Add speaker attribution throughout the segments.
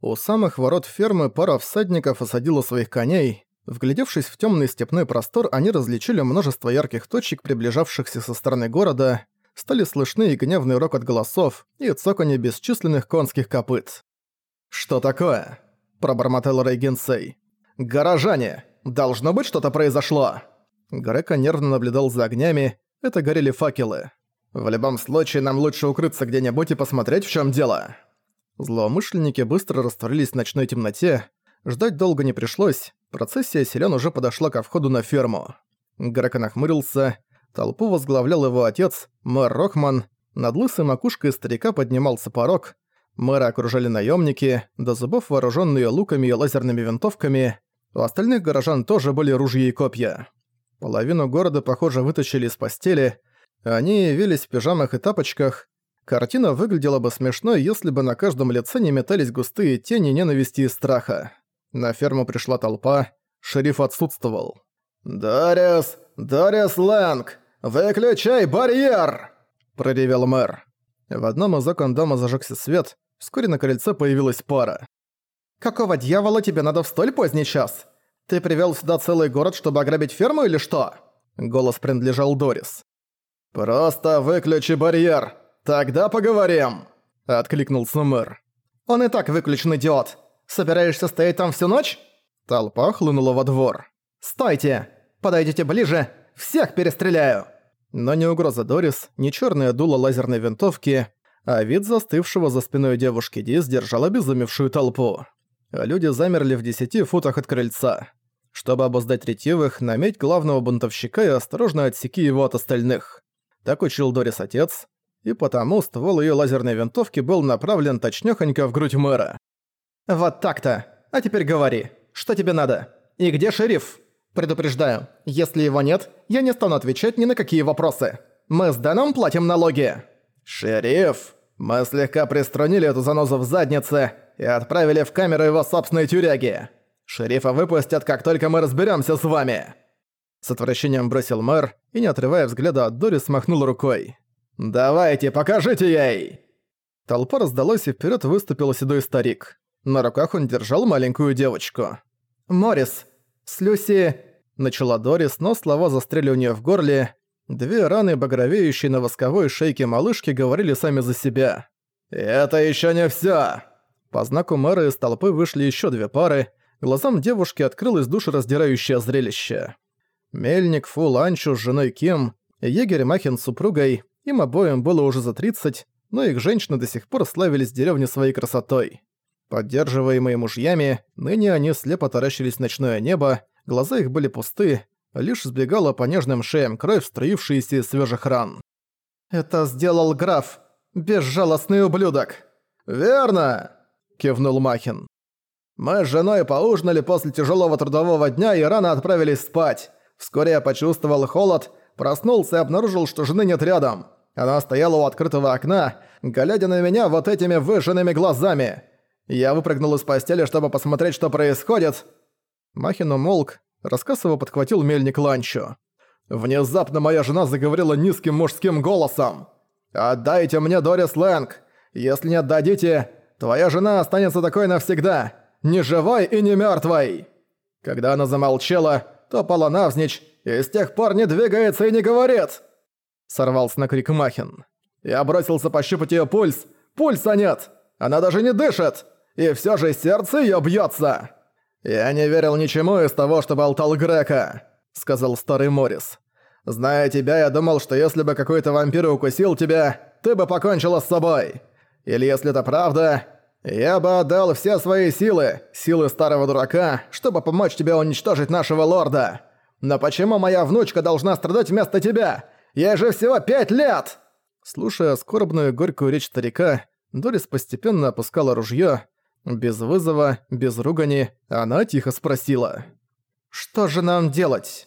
Speaker 1: У самых ворот фермы пара всадников осадила своих коней. Вглядевшись в темный степной простор, они различили множество ярких точек, приближавшихся со стороны города, стали слышны и гневный рокот голосов, и цоканье бесчисленных конских копыт. «Что такое?» – пробормотал Рейгенсей. «Горожане! Должно быть, что-то произошло!» Грека нервно наблюдал за огнями, это горели факелы. «В любом случае, нам лучше укрыться где-нибудь и посмотреть, в чем дело!» Злоумышленники быстро растворились в ночной темноте. Ждать долго не пришлось. Процессия селян уже подошла ко входу на ферму. Грека нахмурился. Толпу возглавлял его отец, мэр Рохман. Над лысой макушкой старика поднимался порог. Мэра окружали наемники, до зубов вооруженные луками и лазерными винтовками. У остальных горожан тоже были ружья и копья. Половину города, похоже, вытащили из постели. Они явились в пижамах и тапочках, Картина выглядела бы смешной, если бы на каждом лице не метались густые тени ненависти и страха. На ферму пришла толпа, шериф отсутствовал. «Дариас! Дариас Лэнг! Выключай барьер!» – проревел мэр. В одном из окон дома зажегся свет, вскоре на крыльце появилась пара. «Какого дьявола тебе надо в столь поздний час? Ты привел сюда целый город, чтобы ограбить ферму или что?» Голос принадлежал Дорис. «Просто выключи барьер!» «Тогда поговорим!» – откликнулся мэр. «Он и так выключен, идиот! Собираешься стоять там всю ночь?» Толпа хлынула во двор. «Стойте! Подойдите ближе! Всех перестреляю!» Но ни угроза Дорис, ни чёрное дуло лазерной винтовки, а вид застывшего за спиной девушки Ди сдержал обезумевшую толпу. Люди замерли в десяти футах от крыльца. Чтобы обуздать ретивых, наметь главного бунтовщика и осторожно отсеки его от остальных. Так учил Дорис отец, и потому ствол ее лазерной винтовки был направлен точнёхонько в грудь мэра. «Вот так-то. А теперь говори, что тебе надо? И где шериф? Предупреждаю, если его нет, я не стану отвечать ни на какие вопросы. Мы с Дэном платим налоги». «Шериф? Мы слегка приструнили эту занозу в заднице и отправили в камеру его собственной тюряги. Шерифа выпустят, как только мы разберёмся с вами». С отвращением бросил мэр и, не отрывая взгляда от Дори, смахнул рукой. «Давайте, покажите ей!» Толпа раздалась, и вперед выступил седой старик. На руках он держал маленькую девочку. «Моррис! С Люси...» Начала Дорис, но слова застряли у нее в горле. Две раны, багровеющие на восковой шейке малышки, говорили сами за себя. «Это еще не все. По знаку мэра из толпы вышли еще две пары. Глазам девушки открылось душераздирающее зрелище. Мельник Фу Ланчу с женой Ким, егерь Махин с супругой, им обоим было уже за 30, но их женщины до сих пор славились деревне своей красотой. Поддерживаемые мужьями, ныне они слепо таращились в ночное небо, глаза их были пусты, лишь сбегала по нежным шеям кровь, струившаяся из свежих ран. «Это сделал граф, безжалостный ублюдок!» «Верно!» – кивнул Махин. «Мы с женой поужинали после тяжелого трудового дня и рано отправились спать. Вскоре я почувствовал холод, проснулся и обнаружил, что жены нет рядом. Она стояла у открытого окна, глядя на меня вот этими выжженными глазами. Я выпрыгнул из постели, чтобы посмотреть, что происходит. Махин умолк, рассказ его подхватил мельник Ланчо. Внезапно моя жена заговорила низким мужским голосом. «Отдайте мне Дорис Лэнг! Если не отдадите, твоя жена останется такой навсегда, ни живой и ни мертвой!» Когда она замолчала, то пала навзничь, и с тех пор не двигается и не говорит. Сорвался на крик Махин. Я бросился пощупать ее пульс. Пульса нет! Она даже не дышит! И все же сердце ее бьется. «Я не верил ничему из того, что болтал Грека», — сказал старый Морис. «Зная тебя, я думал, что если бы какой-то вампир укусил тебя, ты бы покончила с собой. Или если это правда, я бы отдал все свои силы, силы старого дурака, чтобы помочь тебе уничтожить нашего лорда. Но почему моя внучка должна страдать вместо тебя? Ей же всего пять лет!» Слушая скорбную горькую речь старика, Дорис постепенно опускала ружье. Без вызова, без ругани, она тихо спросила. «Что же нам делать?»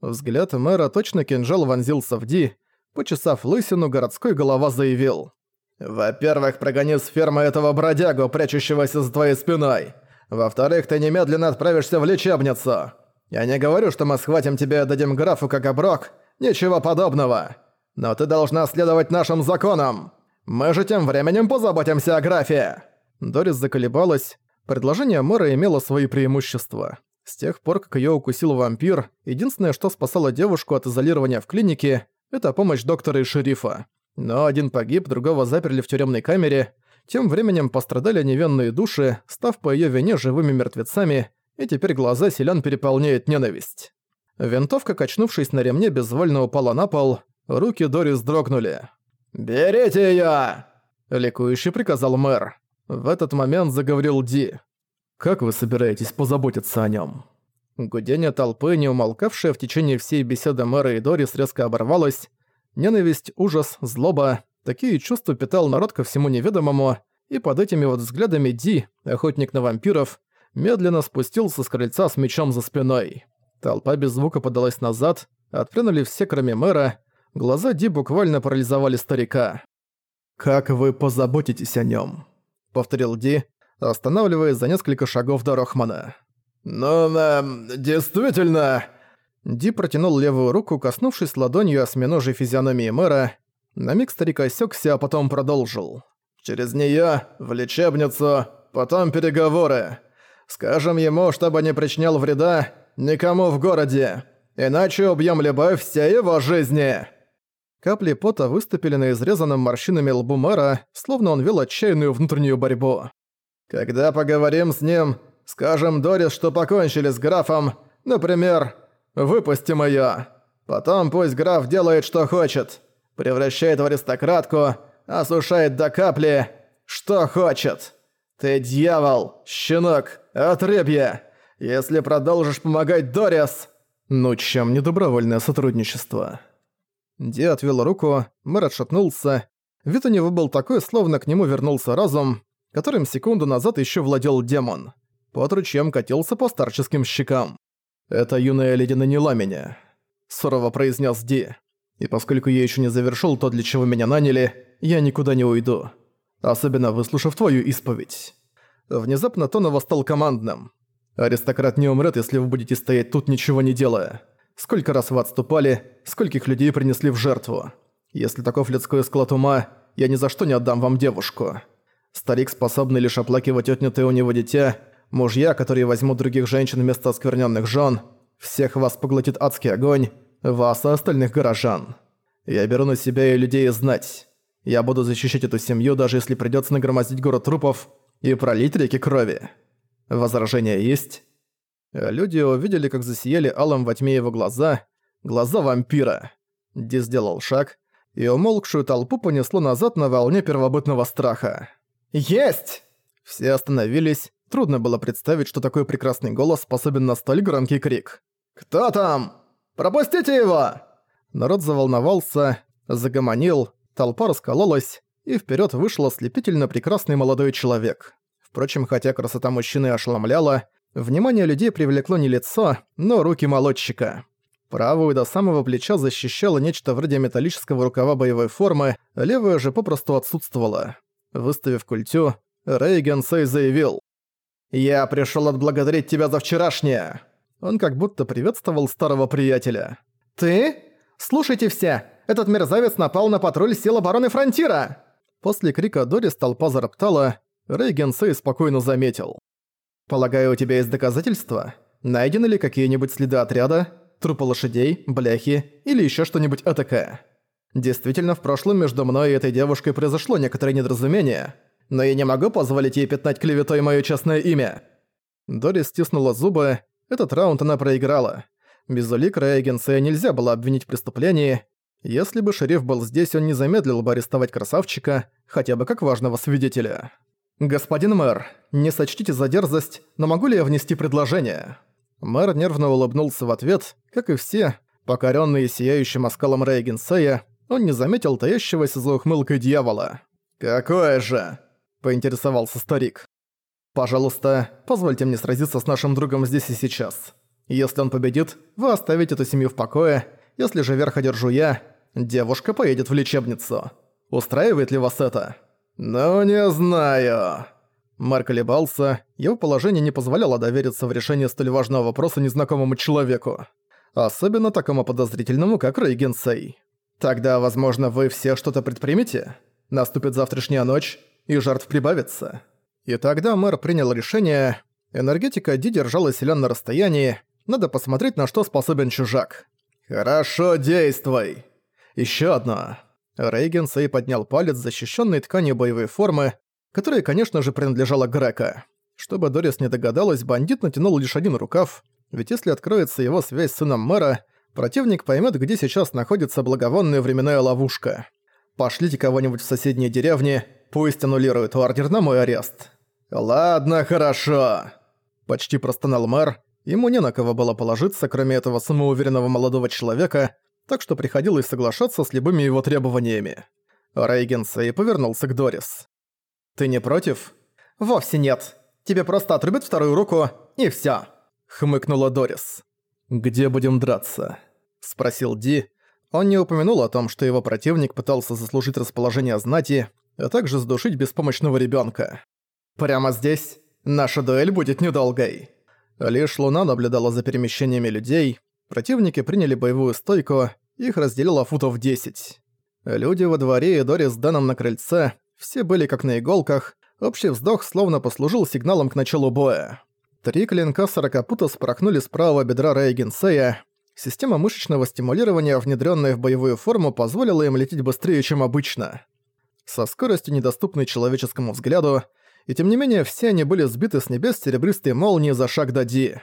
Speaker 1: Взгляд мэра точно кинжал вонзился в Ди. Почесав лысину, городской голова заявил. «Во-первых, прогони с фермы этого бродягу, прячущегося за твоей спиной. Во-вторых, ты немедленно отправишься в лечебницу. Я не говорю, что мы схватим тебя и дадим графу как оброк, Ничего подобного. Но ты должна следовать нашим законам. Мы же тем временем позаботимся о графе. Дорис заколебалась. Предложение мэра имело свои преимущества. С тех пор, как её укусил вампир, единственное, что спасало девушку от изолирования в клинике, это помощь доктора и шерифа. Но один погиб, другого заперли в тюремной камере. Тем временем пострадали невинные души, став по её вине живыми мертвецами, и теперь глаза селян переполняет ненависть. Винтовка, качнувшись на ремне, безвольно упала на пол, руки Дорис дрогнули. «Берите её!» — ликующе приказал мэр. В этот момент заговорил Ди. «Как вы собираетесь позаботиться о нём?» Гудение толпы, не умолкавшее в течение всей беседы мэра и Дорис, резко оборвалось. Ненависть, ужас, злоба — такие чувства питал народ ко всему неведомому, и под этими вот взглядами Ди, охотник на вампиров, медленно спустился с крыльца с мечом за спиной. Толпа без звука подалась назад, отпрянули все, кроме мэра, глаза Ди буквально парализовали старика. «Как вы позаботитесь о нём?» — повторил Ди, останавливаясь за несколько шагов до Рохмана. «Ну, э, действительно...» Ди протянул левую руку, коснувшись ладонью осьминожей физиономии мэра. На миг старик осёкся, а потом продолжил. «Через неё, в лечебницу, потом переговоры. Скажем ему, чтобы не причинял вреда никому в городе, иначе убьем любовь всей его жизни!» Капли пота выступили на изрезанном морщинами лбу мэра, словно он вел отчаянную внутреннюю борьбу. «Когда поговорим с ним, скажем Дорис, что покончили с графом, например, выпустим её. Потом пусть граф делает, что хочет. Превращает в аристократку, осушает до капли, что хочет. Ты дьявол, щенок, отребье. Если продолжишь помогать Дорис...» «Ну чем не добровольное сотрудничество?» Ди отвел руку, мэр отшатнулся. Вид у него был такой, словно к нему вернулся разум, которым секунду назад еще владел демон. Под ручьем катился по старческим щекам. «Это юная леди наняла меня», — сурово произнес Ди. «И поскольку я еще не завершил то, для чего меня наняли, я никуда не уйду. Особенно выслушав твою исповедь». Внезапно тон стал командным. «Аристократ не умрет, если вы будете стоять тут, ничего не делая. Сколько раз вы отступали, скольких людей принесли в жертву. Если таков людской склад ума, я ни за что не отдам вам девушку. Старик, способный лишь оплакивать отнятое у него дитя, мужья, которые возьмут других женщин вместо оскверненных жен, всех вас поглотит адский огонь, вас и остальных горожан. Я беру на себя и людей знать. Я буду защищать эту семью, даже если придется нагромоздить город трупов и пролить реки крови. Возражения есть? Люди увидели, как засияли алым во тьме его глаза, глаза вампира. Ди сделал шаг, и умолкшую толпу понесло назад на волне первобытного страха. «Есть!» Все остановились, трудно было представить, что такой прекрасный голос способен на столь громкий крик. «Кто там? Пропустите его!» Народ заволновался, загомонил, толпа раскололась, и вперед вышел ослепительно прекрасный молодой человек. Впрочем, хотя красота мужчины ошеломляла, Внимание людей привлекло не лицо, но руки молодчика. Правую до самого плеча защищало нечто вроде металлического рукава боевой формы, левая же попросту отсутствовала. Выставив культю, Рейген Сей заявил. «Я пришёл отблагодарить тебя за вчерашнее!» Он как будто приветствовал старого приятеля. «Ты? Слушайте все! Этот мерзавец напал на патруль сил обороны Фронтира!» После крика Дорис толпа зароптала, Рейген Сей спокойно заметил. Полагаю, у тебя есть доказательства? Найдены ли какие-нибудь следы отряда, трупы лошадей, бляхи или еще что-нибудь этакое? Действительно, в прошлом между мной и этой девушкой произошло некоторое недоразумение, но я не могу позволить ей пятнать клеветой моё честное имя». Дори стиснула зубы, этот раунд она проиграла. Без улик Рейгенса нельзя было обвинить в преступлении. Если бы шериф был здесь, он не замедлил бы арестовать красавчика, хотя бы как важного свидетеля. «Господин мэр, не сочтите за дерзость, но могу ли я внести предложение?» Мэр нервно улыбнулся в ответ, как и все, покорённые сияющим оскалом Рейгенсея, он не заметил таящегося за ухмылкой дьявола. «Какое же?» – поинтересовался старик. «Пожалуйста, позвольте мне сразиться с нашим другом здесь и сейчас. Если он победит, вы оставите эту семью в покое, если же верх одержу я, девушка поедет в лечебницу. Устраивает ли вас это?» «Ну, не знаю». Марк колебался, его положение не позволяло довериться в решение столь важного вопроса незнакомому человеку. Особенно такому подозрительному, как Рейген Сей. «Тогда, возможно, вы все что-то предпримете? Наступит завтрашняя ночь, и жертв прибавится. И тогда мэр принял решение, энергетика Ди держала селян на расстоянии, надо посмотреть, на что способен чужак. «Хорошо, действуй!» Еще одно. Рейген Сей поднял палец, защищенный тканью боевой формы, которая, конечно же, принадлежала Грека. Чтобы Дорис не догадалась, бандит натянул лишь один рукав, ведь если откроется его связь с сыном мэра, противник поймет, где сейчас находится благовонная временная ловушка. Пошлите кого-нибудь в соседние деревни, пусть аннулирует ордер на мой арест. «Ладно, хорошо», – почти простонал мэр. Ему не на кого было положиться, кроме этого самоуверенного молодого человека, так что приходилось соглашаться с любыми его требованиями. Рейген Сей повернулся к Дорис. «Ты не против?» «Вовсе нет. Тебе просто отрубят вторую руку, и всё», — хмыкнула Дорис. «Где будем драться?» — спросил Ди. Он не упомянул о том, что его противник пытался заслужить расположение знати, а также задушить беспомощного ребёнка. «Прямо здесь наша дуэль будет недолгой». Лишь Луна наблюдала за перемещениями людей, противники приняли боевую стойку, их разделило футов 10. Люди во дворе и Дорис с Дэном на крыльце, все были как на иголках, Общий вздох словно послужил сигналом к началу боя. Три клинка сорокопута спорохнули с правого бедра Рейгенсея. Система мышечного стимулирования, внедренная в боевую форму, позволила им лететь быстрее, чем обычно. Со скоростью, недоступной человеческому взгляду, и тем не менее все они были сбиты с небес серебристой молнии за шаг до Ди.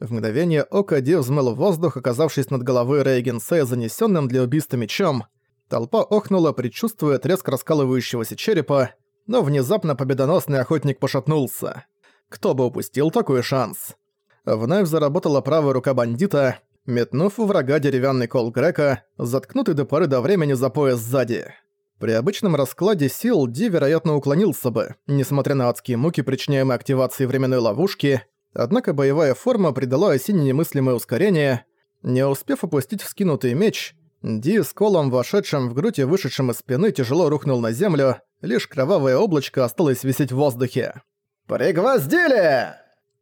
Speaker 1: В мгновение ока Ди взмыл воздух, оказавшись над головой Рейгенсея, занесенным для убийства мечом. Толпа охнула, предчувствуя треск раскалывающегося черепа, но внезапно победоносный охотник пошатнулся. Кто бы упустил такой шанс? Вновь заработала правая рука бандита, метнув у врага деревянный кол Грека, заткнутый до поры до времени за пояс сзади. При обычном раскладе сил Ди, вероятно, уклонился бы, несмотря на адские муки, причиняемые активацией временной ловушки, однако боевая форма придала осине немыслимое ускорение. Не успев опустить вскинутый меч, Ди с колом, вошедшим в грудь и вышедшим из спины, тяжело рухнул на землю, лишь кровавое облачко осталось висеть в воздухе. «Пригвоздили!»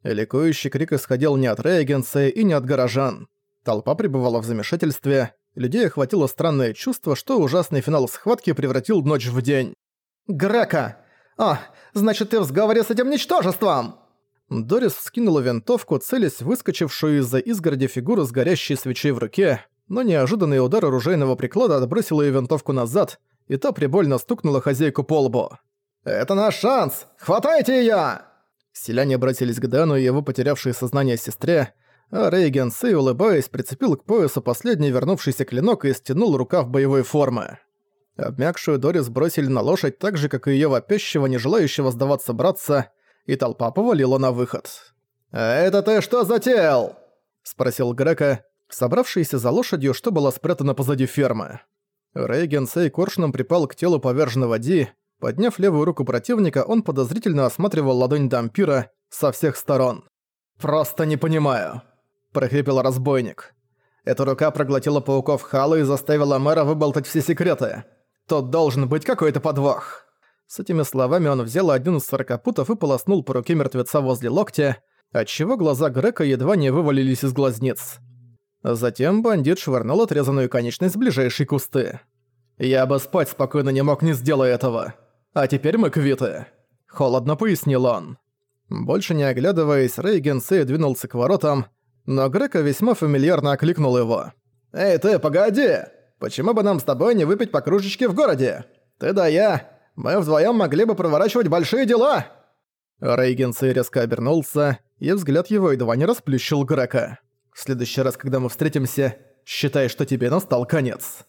Speaker 1: Ликующий крик исходил не от Рейгенса и не от горожан. Толпа пребывала в замешательстве, людей охватило странное чувство, что ужасный финал схватки превратил ночь в день. «Грека! А, значит ты в сговоре с этим ничтожеством!» Дорис вскинула винтовку, целясь выскочившую из-за изгороди фигуру с горящей свечой в руке, но неожиданный удар оружейного приклада отбросил ее винтовку назад, и та прибольно стукнула хозяйку по лбу. «Это наш шанс! Хватайте её!» Селяне обратились к Дэну и его потерявшей сознание сестре, а Рейген Сэй, улыбаясь, прицепил к поясу последний вернувшийся клинок и стянул рукав боевой формы. Обмякшую Дорис бросили на лошадь так же, как и её вопящего, не желающего сдаваться братца, и толпа повалила на выход. «Это ты что затеял?» — спросил Грека, собравшийся за лошадью, что было спрятано позади фермы. Рейген Сей коршуном припал к телу поверженного Ди. Подняв левую руку противника, он подозрительно осматривал ладонь дампира со всех сторон. «Просто не понимаю», – прохрипел разбойник. Эта рука проглотила пауков Хала и заставила мэра выболтать все секреты. Тут должен быть какой-то подвох. С этими словами он взял один из сорокопутов и полоснул по руке мертвеца возле локтя, отчего глаза Грека едва не вывалились из глазниц. Затем бандит швырнул отрезанную конечность в ближайшие кусты. «Я бы спать спокойно не мог, не сделая этого. А теперь мы квиты», — холодно пояснил он. Больше не оглядываясь, Рейген Сей двинулся к воротам, но Грека весьма фамильярно окликнул его. «Эй ты, погоди! Почему бы нам с тобой не выпить по кружечке в городе? Ты да я, мы вдвоем могли бы проворачивать большие дела!» Рейген Сей резко обернулся, и взгляд его едва не расплющил Грека. В следующий раз, когда мы встретимся, считай, что тебе настал конец».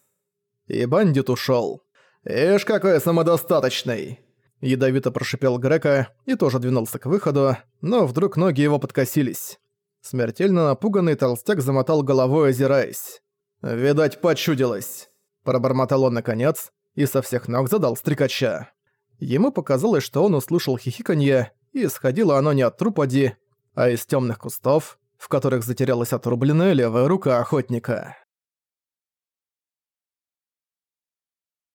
Speaker 1: И бандит ушёл. «Ишь, какой самодостаточный!» Ядовито прошипел Грека и тоже двинулся к выходу, но вдруг ноги его подкосились. Смертельно напуганный толстяк замотал головой, озираясь. «Видать, почудилось!» Пробормотал он наконец и со всех ног задал стрекача. Ему показалось, что он услышал хихиканье, и исходило оно не от трупади, а из темных кустов, в которых затерялась отрубленная левая рука охотника.